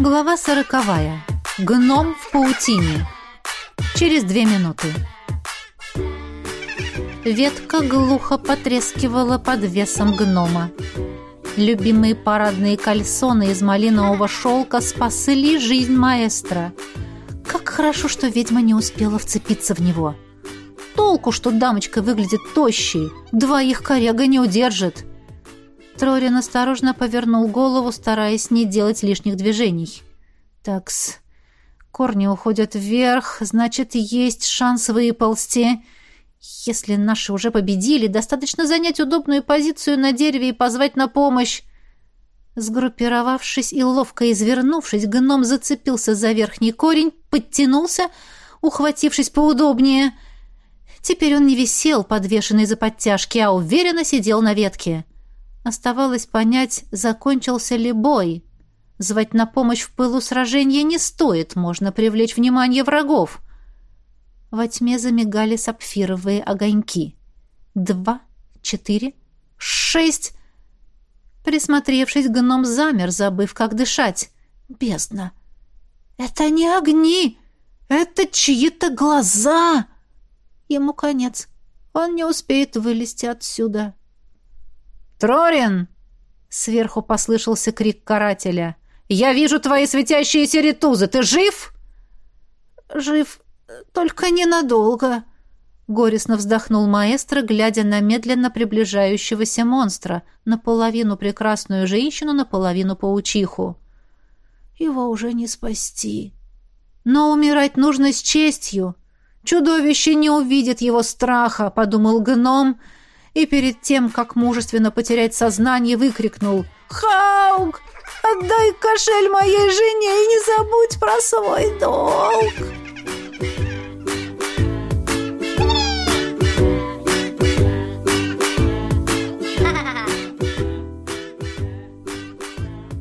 Глава сороковая. Гном в паутине. Через две минуты. Ветка глухо потрескивала под весом гнома. Любимые парадные кальсоны из малинового шелка спасли жизнь маэстро. Как хорошо, что ведьма не успела вцепиться в него. Толку, что дамочка выглядит тощей, двоих коряга не удержит. Трорин осторожно повернул голову, стараясь не делать лишних движений. Такс. Корни уходят вверх, значит, есть шанс выползти. Если наши уже победили, достаточно занять удобную позицию на дереве и позвать на помощь. Сгруппировавшись и ловко извернувшись, гном зацепился за верхний корень, подтянулся, ухватившись поудобнее. Теперь он не висел, подвешенный за подтяжки, а уверенно сидел на ветке. Оставалось понять, закончился ли бой. Звать на помощь в пылу сражения не стоит, можно привлечь внимание врагов. Во тьме замигали сапфировые огоньки. Два, четыре, шесть... Присмотревшись, гном замер, забыв, как дышать. Бездна. «Это не огни! Это чьи-то глаза!» Ему конец. Он не успеет вылезти отсюда. «Трорин!» — сверху послышался крик карателя. «Я вижу твои светящиеся ретузы. Ты жив?» «Жив, только ненадолго», — горестно вздохнул маэстро, глядя на медленно приближающегося монстра, наполовину прекрасную женщину, наполовину паучиху. «Его уже не спасти. Но умирать нужно с честью. Чудовище не увидит его страха», — подумал гном, — и перед тем, как мужественно потерять сознание, выкрикнул «Хаук, отдай кошель моей жене и не забудь про свой долг!»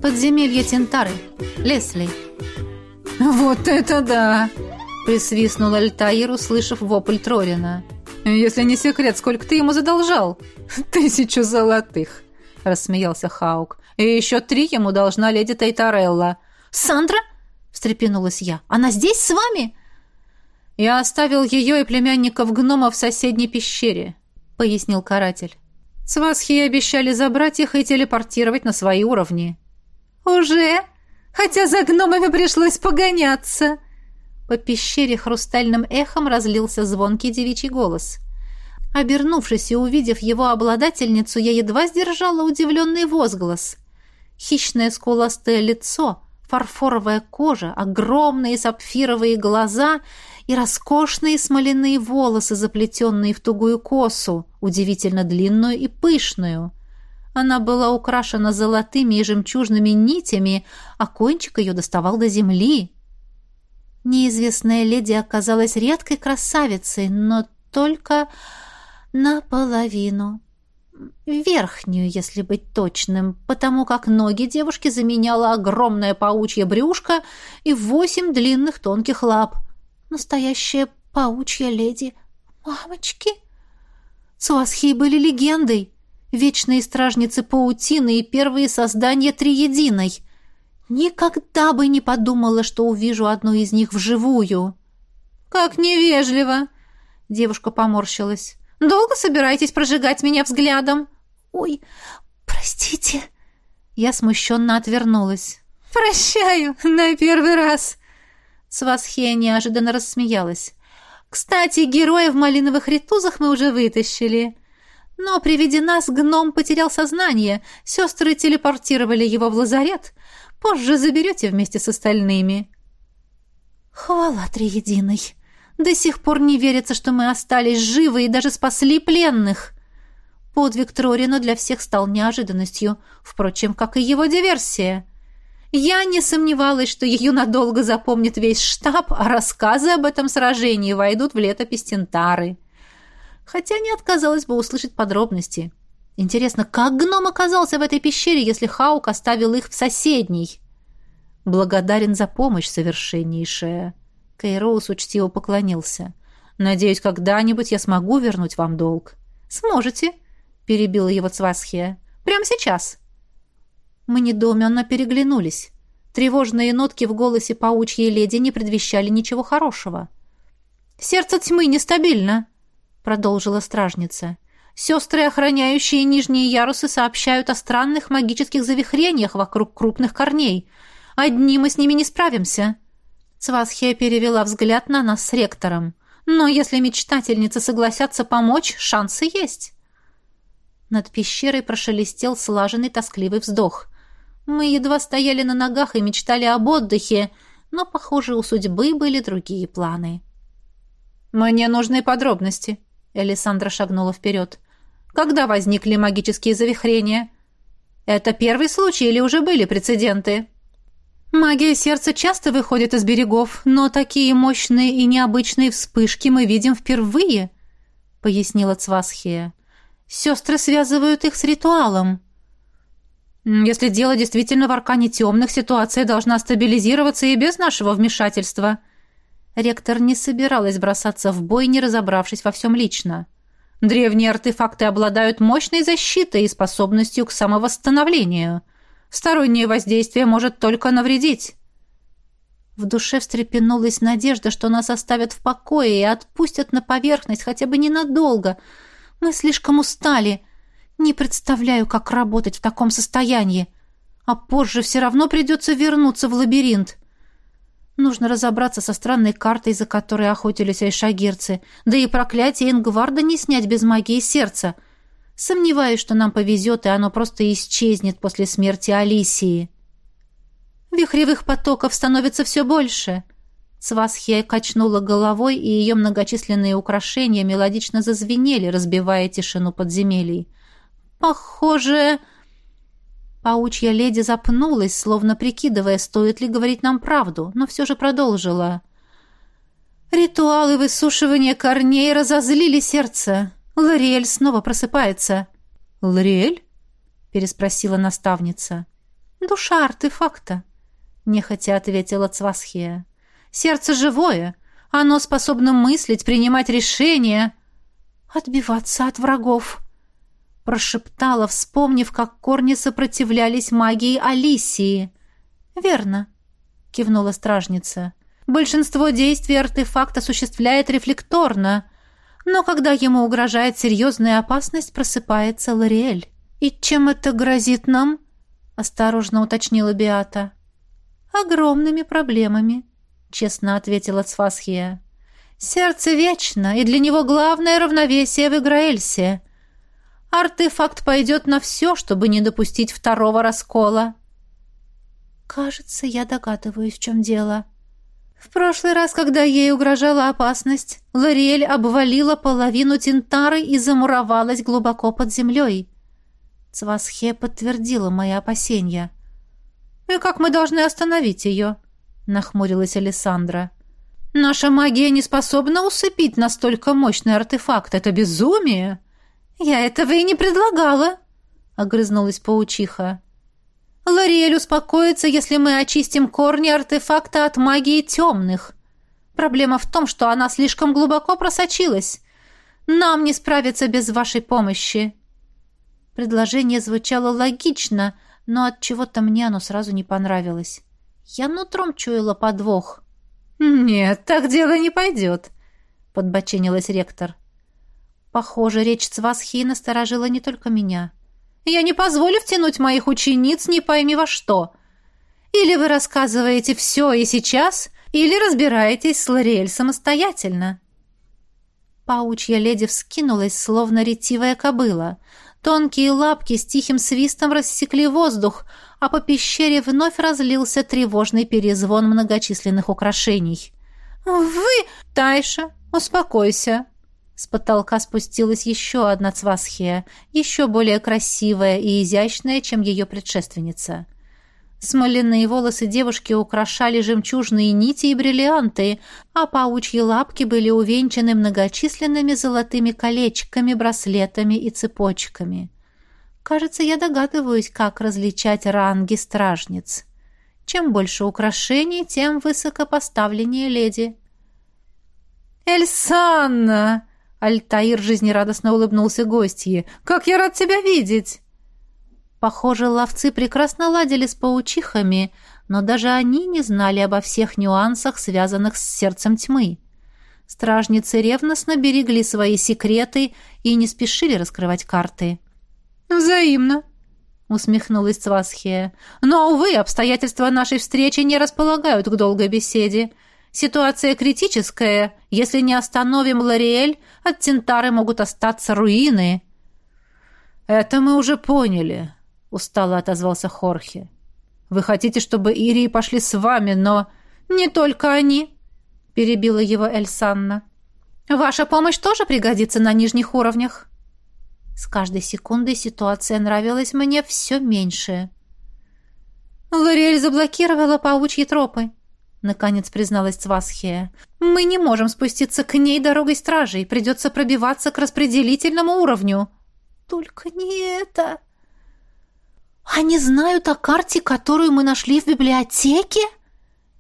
Подземелье Тентары. Лесли. «Вот это да!» — присвистнул Альтаир, услышав вопль Трорина. «Если не секрет, сколько ты ему задолжал?» «Тысячу золотых», — рассмеялся Хаук. «И еще три ему должна леди Тайтарелла». «Сандра?» — встрепенулась я. «Она здесь с вами?» «Я оставил ее и племянников гнома в соседней пещере», — пояснил каратель. «Свасхи обещали забрать их и телепортировать на свои уровни». «Уже? Хотя за гномами пришлось погоняться!» По пещере хрустальным эхом разлился звонкий девичий голос. Обернувшись и увидев его обладательницу, я едва сдержала удивленный возглас. Хищное скуластое лицо, фарфоровая кожа, огромные сапфировые глаза и роскошные смоляные волосы, заплетенные в тугую косу, удивительно длинную и пышную. Она была украшена золотыми и жемчужными нитями, а кончик ее доставал до земли. Неизвестная леди оказалась редкой красавицей, но только наполовину. Верхнюю, если быть точным, потому как ноги девушки заменяла огромная паучья брюшко и восемь длинных тонких лап. Настоящая паучья леди. Мамочки! Суасхи были легендой, вечные стражницы паутины и первые создания Триединой — Никогда бы не подумала, что увижу одну из них вживую. Как невежливо, девушка поморщилась. Долго собираетесь прожигать меня взглядом? Ой, простите. Я смущенно отвернулась. Прощаю, на первый раз. Свасхия неожиданно рассмеялась. Кстати, героя в малиновых ретузах мы уже вытащили. Но при виде нас гном потерял сознание. Сестры телепортировали его в лазарет. Позже заберете вместе с остальными». «Хвала Триединой! До сих пор не верится, что мы остались живы и даже спасли пленных!» Подвиг Трорина для всех стал неожиданностью, впрочем, как и его диверсия. Я не сомневалась, что ее надолго запомнит весь штаб, а рассказы об этом сражении войдут в летопись Тентары. Хотя не отказалась бы услышать подробности. Интересно, как гном оказался в этой пещере, если Хаук оставил их в соседней? Благодарен за помощь, совершеннейшая. Кейроус учтиво поклонился. Надеюсь, когда-нибудь я смогу вернуть вам долг. Сможете, перебила его Цвасхия. Прямо сейчас. Мы недоуменно переглянулись. Тревожные нотки в голосе паучьей леди не предвещали ничего хорошего. «Сердце тьмы нестабильно», — продолжила стражница. «Сестры, охраняющие нижние ярусы, сообщают о странных магических завихрениях вокруг крупных корней. Одни мы с ними не справимся». Цвасхия перевела взгляд на нас с ректором. «Но если мечтательницы согласятся помочь, шансы есть». Над пещерой прошелестел слаженный тоскливый вздох. Мы едва стояли на ногах и мечтали об отдыхе, но, похоже, у судьбы были другие планы. «Мне нужны подробности», — Элисандра шагнула вперед. «Когда возникли магические завихрения? Это первый случай или уже были прецеденты?» «Магия сердца часто выходит из берегов, но такие мощные и необычные вспышки мы видим впервые», — пояснила Цвасхия. «Сестры связывают их с ритуалом». Если дело действительно в аркане темных, ситуация должна стабилизироваться и без нашего вмешательства. Ректор не собиралась бросаться в бой, не разобравшись во всем лично. Древние артефакты обладают мощной защитой и способностью к самовосстановлению. Стороннее воздействие может только навредить. В душе встрепенулась надежда, что нас оставят в покое и отпустят на поверхность хотя бы ненадолго. Мы слишком устали — не представляю, как работать в таком состоянии. А позже все равно придется вернуться в лабиринт. Нужно разобраться со странной картой, за которой охотились айшагирцы. Да и проклятие Ингварда не снять без магии сердца. Сомневаюсь, что нам повезет, и оно просто исчезнет после смерти Алисии. Вихревых потоков становится все больше. Свасхия качнула головой, и ее многочисленные украшения мелодично зазвенели, разбивая тишину подземелий. «Похоже...» Паучья леди запнулась, словно прикидывая, стоит ли говорить нам правду, но все же продолжила. «Ритуалы высушивания корней разозлили сердце. Лориэль снова просыпается». «Лориэль?» — переспросила наставница. «Душа артефакта», — нехотя ответила Цвасхия. «Сердце живое. Оно способно мыслить, принимать решения, отбиваться от врагов» прошептала, вспомнив, как корни сопротивлялись магии Алисии. «Верно», — кивнула стражница. «Большинство действий артефакт осуществляет рефлекторно, но когда ему угрожает серьезная опасность, просыпается Лориэль». «И чем это грозит нам?» — осторожно уточнила Биата. «Огромными проблемами», — честно ответила Цфасхия. «Сердце вечно, и для него главное равновесие в Играэльсе». Артефакт пойдет на все, чтобы не допустить второго раскола. Кажется, я догадываюсь, в чем дело. В прошлый раз, когда ей угрожала опасность, Лориэль обвалила половину Тинтары и замуровалась глубоко под землей. Цвасхе подтвердила мои опасения. «И как мы должны остановить ее?» — нахмурилась Александра. «Наша магия не способна усыпить настолько мощный артефакт. Это безумие!» «Я этого и не предлагала», — огрызнулась паучиха. «Лориэль успокоится, если мы очистим корни артефакта от магии темных. Проблема в том, что она слишком глубоко просочилась. Нам не справиться без вашей помощи». Предложение звучало логично, но от чего-то мне оно сразу не понравилось. Я нутром чуяла подвох. «Нет, так дело не пойдет», — подбоченилась ректор. Похоже, речь Цвасхи насторожила не только меня. «Я не позволю втянуть моих учениц не пойми во что. Или вы рассказываете все и сейчас, или разбираетесь с Лориэль самостоятельно». Паучья леди вскинулась, словно ретивая кобыла. Тонкие лапки с тихим свистом рассекли воздух, а по пещере вновь разлился тревожный перезвон многочисленных украшений. «Вы, Тайша, успокойся!» С потолка спустилась еще одна цвасхия, еще более красивая и изящная, чем ее предшественница. Смоляные волосы девушки украшали жемчужные нити и бриллианты, а паучьи лапки были увенчаны многочисленными золотыми колечками, браслетами и цепочками. Кажется, я догадываюсь, как различать ранги стражниц. Чем больше украшений, тем высокопоставленнее леди. «Эльсанна!» Альтаир жизнерадостно улыбнулся гостье. «Как я рад тебя видеть!» Похоже, ловцы прекрасно ладили с паучихами, но даже они не знали обо всех нюансах, связанных с сердцем тьмы. Стражницы ревностно берегли свои секреты и не спешили раскрывать карты. «Взаимно», — усмехнулась Цвасхия. «Но, увы, обстоятельства нашей встречи не располагают к долгой беседе. Ситуация критическая. Если не остановим Лориэль, от Тентары могут остаться руины». «Это мы уже поняли», — устало отозвался Хорхе. «Вы хотите, чтобы Ирии пошли с вами, но...» «Не только они», — перебила его Эльсанна. «Ваша помощь тоже пригодится на нижних уровнях». С каждой секундой ситуация нравилась мне все меньше. «Лориэль заблокировала паучьи тропы», — наконец призналась Цвасхия. «Мы не можем спуститься к ней дорогой стражей. Придется пробиваться к распределительному уровню». «Только не это!» «Они знают о карте, которую мы нашли в библиотеке?»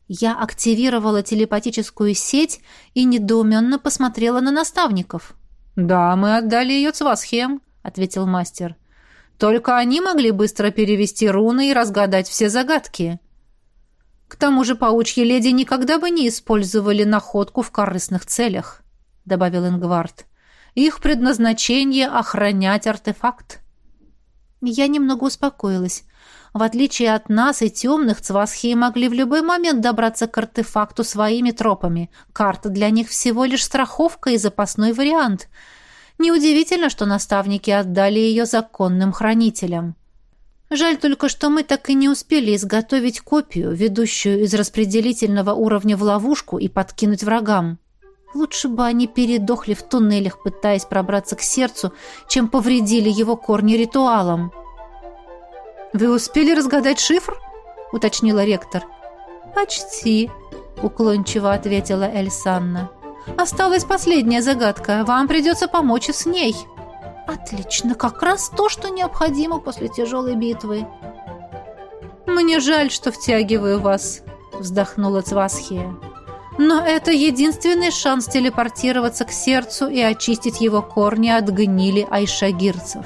Я активировала телепатическую сеть и недоуменно посмотрела на наставников. «Да, мы отдали ее Цвасхем», — ответил мастер. «Только они могли быстро перевести руны и разгадать все загадки». «К тому же паучьи леди никогда бы не использовали находку в корыстных целях», — добавил Ингвард. «Их предназначение — охранять артефакт». Я немного успокоилась. В отличие от нас и темных, цвасхии могли в любой момент добраться к артефакту своими тропами. Карта для них всего лишь страховка и запасной вариант. Неудивительно, что наставники отдали ее законным хранителям. Жаль только, что мы так и не успели изготовить копию, ведущую из распределительного уровня в ловушку и подкинуть врагам. Лучше бы они передохли в туннелях, пытаясь пробраться к сердцу, чем повредили его корни ритуалом. «Вы успели разгадать шифр?» — уточнила ректор. «Почти», — уклончиво ответила Эльсанна. «Осталась последняя загадка. Вам придется помочь с ней». «Отлично, как раз то, что необходимо после тяжелой битвы». «Мне жаль, что втягиваю вас», — вздохнула Цвасхия. «Но это единственный шанс телепортироваться к сердцу и очистить его корни от гнили айшагирцев».